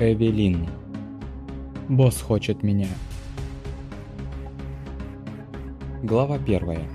Эвелин. Босс хочет меня. Глава первая.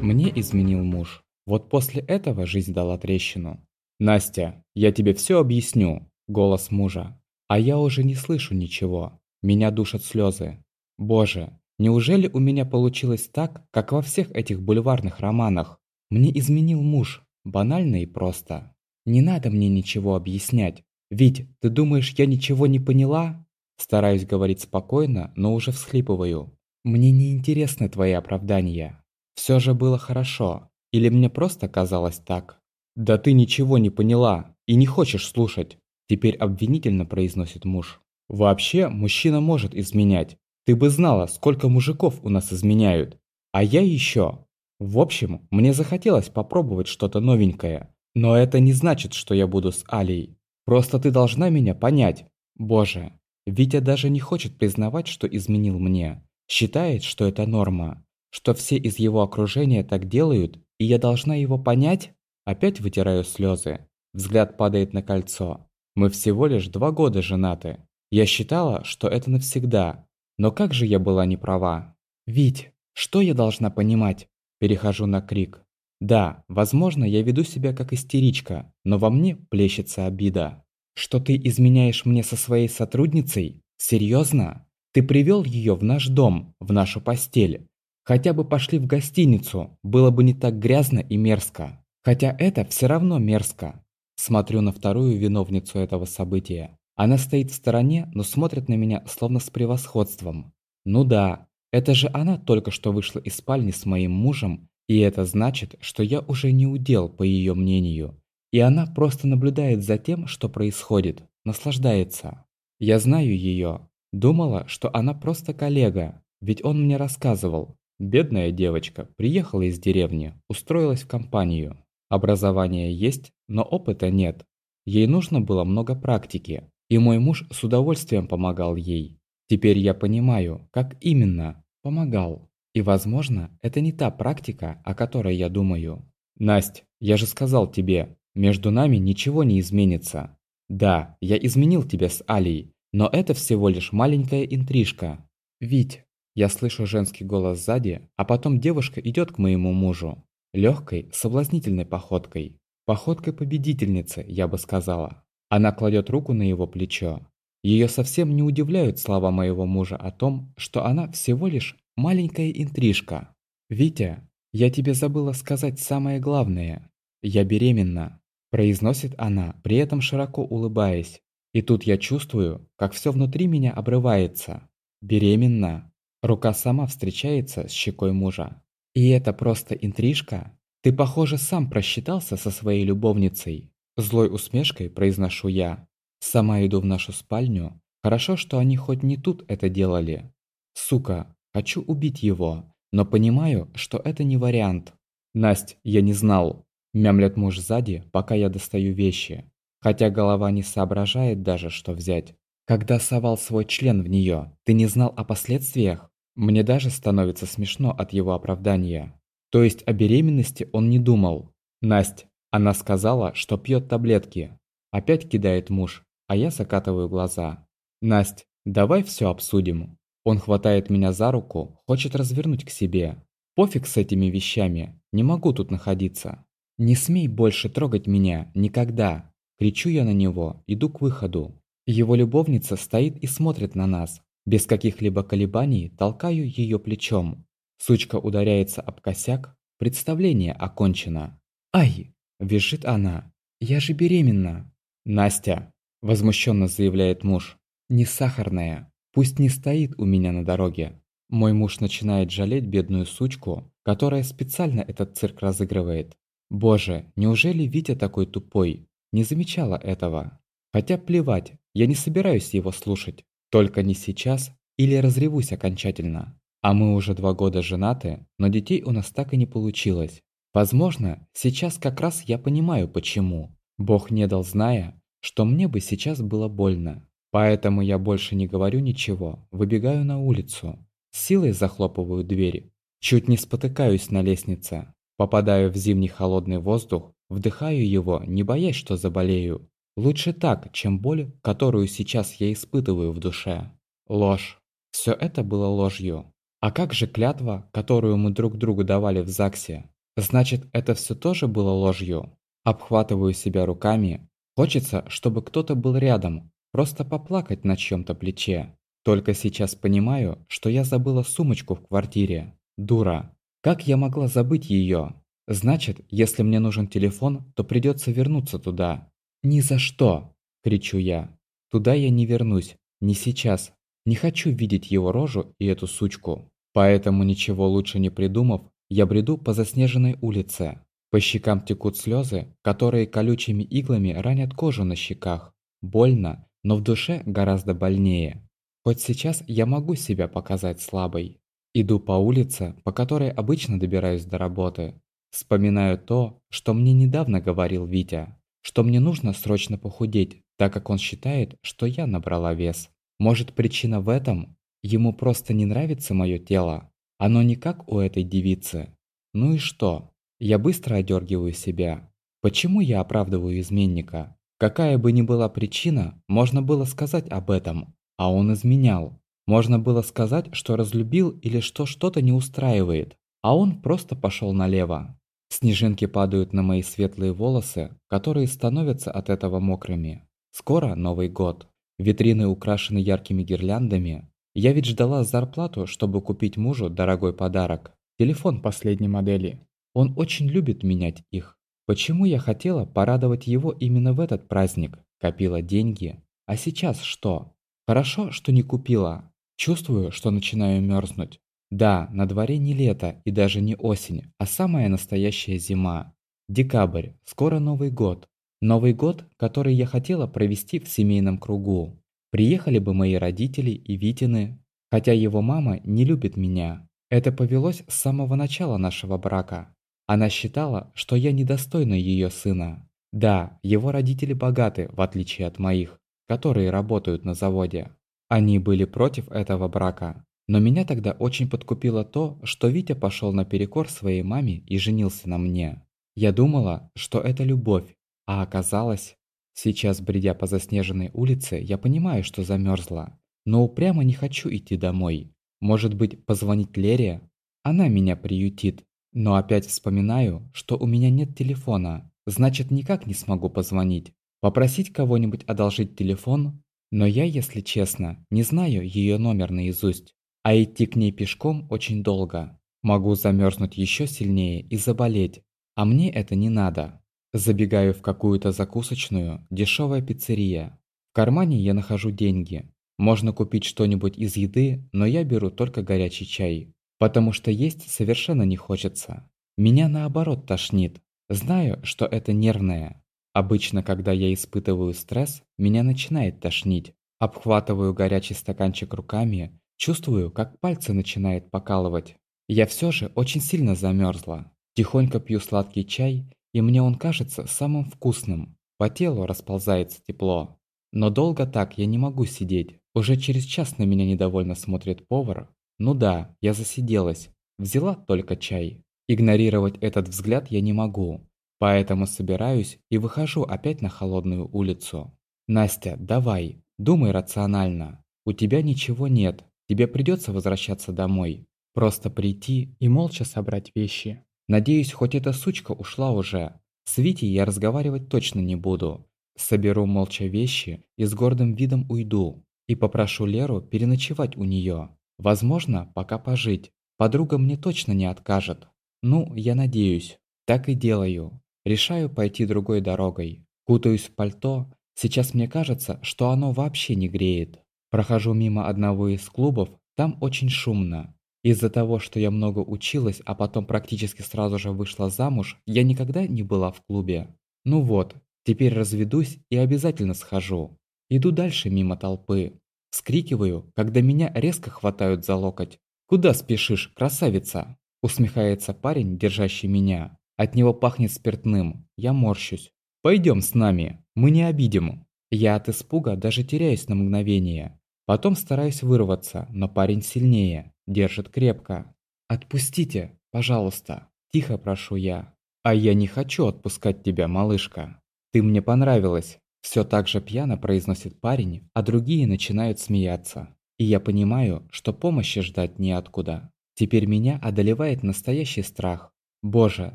Мне изменил муж. Вот после этого жизнь дала трещину. «Настя, я тебе все объясню», – голос мужа. А я уже не слышу ничего. Меня душат слезы. Боже, неужели у меня получилось так, как во всех этих бульварных романах? Мне изменил муж. Банально и просто. Не надо мне ничего объяснять. Ведь ты думаешь, я ничего не поняла? Стараюсь говорить спокойно, но уже всхлипываю. Мне не интересны твои оправдания. Все же было хорошо. Или мне просто казалось так? Да ты ничего не поняла и не хочешь слушать. Теперь обвинительно произносит муж. Вообще, мужчина может изменять. Ты бы знала, сколько мужиков у нас изменяют. А я еще. В общем, мне захотелось попробовать что-то новенькое. Но это не значит, что я буду с Алей. Просто ты должна меня понять. Боже, Витя даже не хочет признавать, что изменил мне. Считает, что это норма. Что все из его окружения так делают, и я должна его понять? Опять вытираю слезы. Взгляд падает на кольцо. Мы всего лишь два года женаты. Я считала, что это навсегда. Но как же я была не права? «Вить, что я должна понимать?» Перехожу на крик. Да, возможно, я веду себя как истеричка, но во мне плещется обида. Что ты изменяешь мне со своей сотрудницей? Серьезно? Ты привел ее в наш дом, в нашу постель. Хотя бы пошли в гостиницу, было бы не так грязно и мерзко. Хотя это все равно мерзко. Смотрю на вторую виновницу этого события. Она стоит в стороне, но смотрит на меня словно с превосходством. Ну да, это же она только что вышла из спальни с моим мужем и это значит, что я уже не удел, по ее мнению. И она просто наблюдает за тем, что происходит, наслаждается. Я знаю ее. Думала, что она просто коллега, ведь он мне рассказывал. Бедная девочка приехала из деревни, устроилась в компанию. Образование есть, но опыта нет. Ей нужно было много практики, и мой муж с удовольствием помогал ей. Теперь я понимаю, как именно помогал. И, возможно, это не та практика, о которой я думаю. Насть, я же сказал тебе, между нами ничего не изменится. Да, я изменил тебя с Алией, но это всего лишь маленькая интрижка. Вить, я слышу женский голос сзади, а потом девушка идет к моему мужу. Легкой, соблазнительной походкой. Походкой победительницы, я бы сказала. Она кладет руку на его плечо. Ее совсем не удивляют слова моего мужа о том, что она всего лишь Маленькая интрижка. «Витя, я тебе забыла сказать самое главное. Я беременна», – произносит она, при этом широко улыбаясь. И тут я чувствую, как все внутри меня обрывается. Беременна. Рука сама встречается с щекой мужа. И это просто интрижка? Ты, похоже, сам просчитался со своей любовницей. Злой усмешкой произношу я. Сама иду в нашу спальню. Хорошо, что они хоть не тут это делали. Сука, Хочу убить его, но понимаю, что это не вариант. Насть, я не знал. Мямлет муж сзади, пока я достаю вещи. Хотя голова не соображает даже, что взять. Когда совал свой член в нее, ты не знал о последствиях? Мне даже становится смешно от его оправдания. То есть о беременности он не думал. Насть, она сказала, что пьет таблетки. Опять кидает муж, а я закатываю глаза. Насть, давай все обсудим. Он хватает меня за руку, хочет развернуть к себе. Пофиг с этими вещами, не могу тут находиться. «Не смей больше трогать меня, никогда!» Кричу я на него, иду к выходу. Его любовница стоит и смотрит на нас. Без каких-либо колебаний толкаю ее плечом. Сучка ударяется об косяк, представление окончено. «Ай!» – визжит она. «Я же беременна!» «Настя!» – возмущенно заявляет муж. «Не сахарная!» Пусть не стоит у меня на дороге. Мой муж начинает жалеть бедную сучку, которая специально этот цирк разыгрывает. Боже, неужели Витя такой тупой? Не замечала этого. Хотя плевать, я не собираюсь его слушать. Только не сейчас или разревусь окончательно. А мы уже два года женаты, но детей у нас так и не получилось. Возможно, сейчас как раз я понимаю почему. Бог не дал, зная, что мне бы сейчас было больно. Поэтому я больше не говорю ничего, выбегаю на улицу. силой захлопываю дверь. Чуть не спотыкаюсь на лестнице. Попадаю в зимний холодный воздух, вдыхаю его, не боясь, что заболею. Лучше так, чем боль, которую сейчас я испытываю в душе. Ложь. Все это было ложью. А как же клятва, которую мы друг другу давали в ЗАГСе? Значит, это все тоже было ложью? Обхватываю себя руками. Хочется, чтобы кто-то был рядом, просто поплакать на чьем-то плече. Только сейчас понимаю, что я забыла сумочку в квартире. Дура. Как я могла забыть ее? Значит, если мне нужен телефон, то придется вернуться туда. «Ни за что!» – кричу я. «Туда я не вернусь. Не сейчас. Не хочу видеть его рожу и эту сучку. Поэтому, ничего лучше не придумав, я бреду по заснеженной улице. По щекам текут слезы, которые колючими иглами ранят кожу на щеках. Больно, но в душе гораздо больнее. Хоть сейчас я могу себя показать слабой. Иду по улице, по которой обычно добираюсь до работы. Вспоминаю то, что мне недавно говорил Витя что мне нужно срочно похудеть, так как он считает, что я набрала вес. Может причина в этом? Ему просто не нравится мое тело. Оно не как у этой девицы. Ну и что? Я быстро одергиваю себя. Почему я оправдываю изменника? Какая бы ни была причина, можно было сказать об этом. А он изменял. Можно было сказать, что разлюбил или что что-то не устраивает. А он просто пошел налево. Снежинки падают на мои светлые волосы, которые становятся от этого мокрыми. Скоро Новый год. Витрины украшены яркими гирляндами. Я ведь ждала зарплату, чтобы купить мужу дорогой подарок. Телефон последней модели. Он очень любит менять их. Почему я хотела порадовать его именно в этот праздник? Копила деньги. А сейчас что? Хорошо, что не купила. Чувствую, что начинаю мерзнуть. Да, на дворе не лето и даже не осень, а самая настоящая зима. Декабрь, скоро Новый год. Новый год, который я хотела провести в семейном кругу. Приехали бы мои родители и Витины, хотя его мама не любит меня. Это повелось с самого начала нашего брака. Она считала, что я недостойна ее сына. Да, его родители богаты, в отличие от моих, которые работают на заводе. Они были против этого брака, но меня тогда очень подкупило то, что Витя пошел наперекор своей маме и женился на мне. Я думала, что это любовь, а оказалось... Сейчас, бредя по заснеженной улице, я понимаю, что замерзла, но упрямо не хочу идти домой. Может быть, позвонить Лере? Она меня приютит. Но опять вспоминаю, что у меня нет телефона, значит никак не смогу позвонить. Попросить кого-нибудь одолжить телефон? Но я, если честно, не знаю ее номер наизусть. А идти к ней пешком очень долго. Могу замерзнуть еще сильнее и заболеть. А мне это не надо. Забегаю в какую-то закусочную, дешевая пиццерия. В кармане я нахожу деньги. Можно купить что-нибудь из еды, но я беру только горячий чай. Потому что есть совершенно не хочется. Меня наоборот тошнит. Знаю, что это нервное. Обычно, когда я испытываю стресс, меня начинает тошнить. Обхватываю горячий стаканчик руками Чувствую, как пальцы начинает покалывать. Я все же очень сильно замерзла. Тихонько пью сладкий чай, и мне он кажется самым вкусным. По телу расползается тепло. Но долго так я не могу сидеть. Уже через час на меня недовольно смотрит повар. Ну да, я засиделась. Взяла только чай. Игнорировать этот взгляд я не могу. Поэтому собираюсь и выхожу опять на холодную улицу. Настя, давай, думай рационально. У тебя ничего нет, Тебе придется возвращаться домой. Просто прийти и молча собрать вещи. Надеюсь, хоть эта сучка ушла уже. С Витей я разговаривать точно не буду. Соберу молча вещи и с гордым видом уйду. И попрошу Леру переночевать у нее. Возможно, пока пожить. Подруга мне точно не откажет. Ну, я надеюсь. Так и делаю. Решаю пойти другой дорогой. Кутаюсь в пальто. Сейчас мне кажется, что оно вообще не греет. Прохожу мимо одного из клубов, там очень шумно. Из-за того, что я много училась, а потом практически сразу же вышла замуж, я никогда не была в клубе. Ну вот, теперь разведусь и обязательно схожу. Иду дальше мимо толпы. Вскрикиваю, когда меня резко хватают за локоть. «Куда спешишь, красавица?» Усмехается парень, держащий меня. От него пахнет спиртным. Я морщусь. «Пойдем с нами, мы не обидим». Я от испуга даже теряюсь на мгновение. Потом стараюсь вырваться, но парень сильнее, держит крепко. «Отпустите, пожалуйста!» – тихо прошу я. «А я не хочу отпускать тебя, малышка. Ты мне понравилась. Все так же пьяно произносит парень, а другие начинают смеяться. И я понимаю, что помощи ждать неоткуда. Теперь меня одолевает настоящий страх. Боже,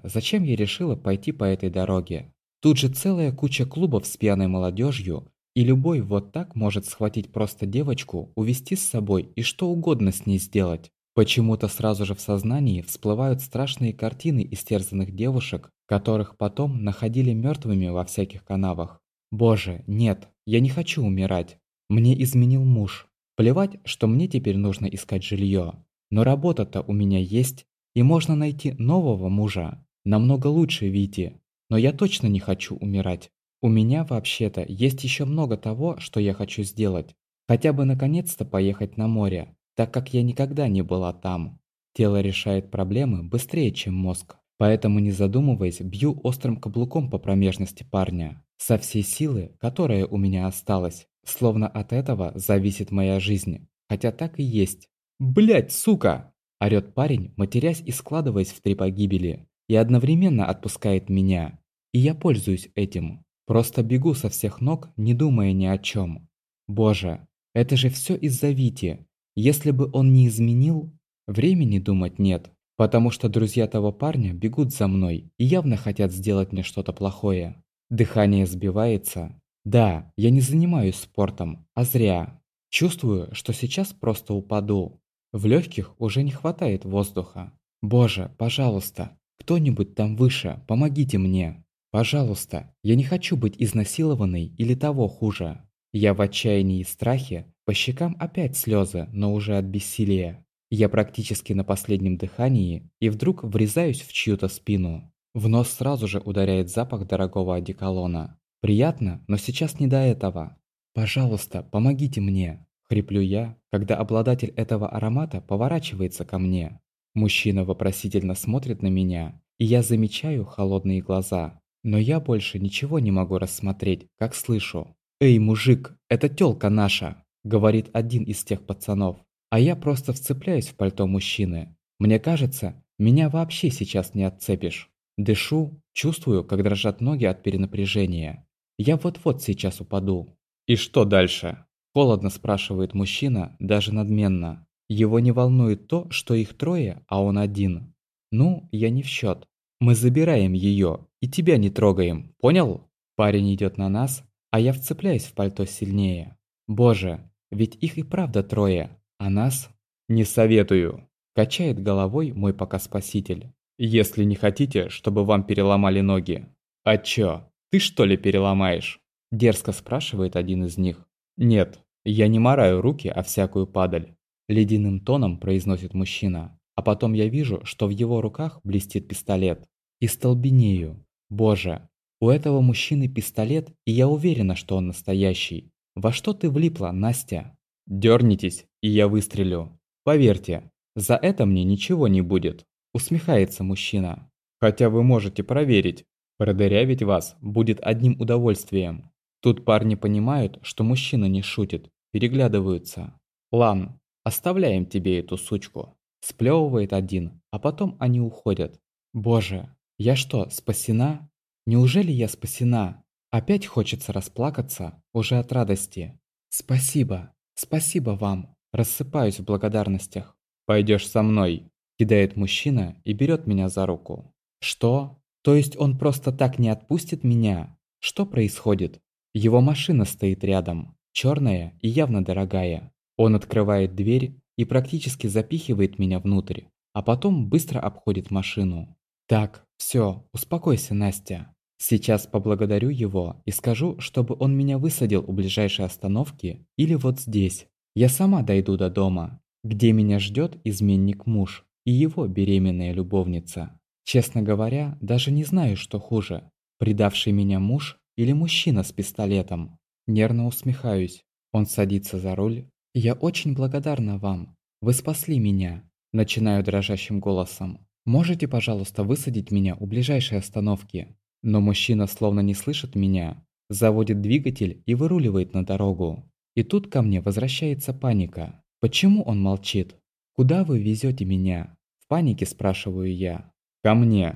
зачем я решила пойти по этой дороге? Тут же целая куча клубов с пьяной молодежью, и любой вот так может схватить просто девочку, увести с собой и что угодно с ней сделать. Почему-то сразу же в сознании всплывают страшные картины истерзанных девушек, которых потом находили мертвыми во всяких канавах. Боже, нет, я не хочу умирать. Мне изменил муж. Плевать, что мне теперь нужно искать жилье. Но работа-то у меня есть, и можно найти нового мужа, намного лучше Вити. Но я точно не хочу умирать. У меня вообще-то есть еще много того, что я хочу сделать. Хотя бы наконец-то поехать на море, так как я никогда не была там. Тело решает проблемы быстрее, чем мозг. Поэтому, не задумываясь, бью острым каблуком по промежности парня. Со всей силы, которая у меня осталась. Словно от этого зависит моя жизнь. Хотя так и есть. Блять, сука! Орёт парень, матерясь и складываясь в три погибели. И одновременно отпускает меня. И я пользуюсь этим. Просто бегу со всех ног, не думая ни о чем. Боже, это же все из-за Вити. Если бы он не изменил, времени думать нет, потому что друзья того парня бегут за мной и явно хотят сделать мне что-то плохое. Дыхание сбивается. Да, я не занимаюсь спортом, а зря. Чувствую, что сейчас просто упаду. В легких уже не хватает воздуха. Боже, пожалуйста, кто-нибудь там выше, помогите мне. Пожалуйста, я не хочу быть изнасилованной или того хуже. Я в отчаянии и страхе, по щекам опять слезы, но уже от бессилия. Я практически на последнем дыхании и вдруг врезаюсь в чью-то спину. В нос сразу же ударяет запах дорогого одеколона. Приятно, но сейчас не до этого. «Пожалуйста, помогите мне!» – хриплю я, когда обладатель этого аромата поворачивается ко мне. Мужчина вопросительно смотрит на меня, и я замечаю холодные глаза. Но я больше ничего не могу рассмотреть, как слышу. «Эй, мужик, это тёлка наша!» – говорит один из тех пацанов. А я просто вцепляюсь в пальто мужчины. Мне кажется, меня вообще сейчас не отцепишь. Дышу, чувствую, как дрожат ноги от перенапряжения. Я вот-вот сейчас упаду. «И что дальше?» – холодно спрашивает мужчина, даже надменно. Его не волнует то, что их трое, а он один. Ну, я не в счет. Мы забираем ее и тебя не трогаем, понял? Парень идет на нас, а я вцепляюсь в пальто сильнее. Боже, ведь их и правда трое, а нас... Не советую. Качает головой мой пока спаситель. Если не хотите, чтобы вам переломали ноги. А чё, ты что ли переломаешь? Дерзко спрашивает один из них. Нет, я не мораю руки, а всякую падаль. Ледяным тоном произносит мужчина. А потом я вижу, что в его руках блестит пистолет. И столбенею. Боже, у этого мужчины пистолет, и я уверена, что он настоящий. Во что ты влипла, Настя? Дёрнитесь, и я выстрелю. Поверьте, за это мне ничего не будет. Усмехается мужчина. Хотя вы можете проверить. Продырявить вас будет одним удовольствием. Тут парни понимают, что мужчина не шутит, переглядываются. Лан, оставляем тебе эту сучку. Сплёвывает один, а потом они уходят. Боже, я что, спасена? Неужели я спасена? Опять хочется расплакаться, уже от радости. Спасибо, спасибо вам. Рассыпаюсь в благодарностях. Пойдешь со мной, кидает мужчина и берет меня за руку. Что? То есть он просто так не отпустит меня? Что происходит? Его машина стоит рядом, черная и явно дорогая. Он открывает дверь и практически запихивает меня внутрь, а потом быстро обходит машину. Так, все, успокойся, Настя. Сейчас поблагодарю его и скажу, чтобы он меня высадил у ближайшей остановки или вот здесь. Я сама дойду до дома, где меня ждет изменник-муж и его беременная любовница. Честно говоря, даже не знаю, что хуже. Предавший меня муж или мужчина с пистолетом. Нервно усмехаюсь. Он садится за руль. «Я очень благодарна вам. Вы спасли меня», – начинаю дрожащим голосом. Можете, пожалуйста, высадить меня у ближайшей остановки? Но мужчина словно не слышит меня, заводит двигатель и выруливает на дорогу. И тут ко мне возвращается паника. Почему он молчит? Куда вы везете меня? В панике спрашиваю я. Ко мне.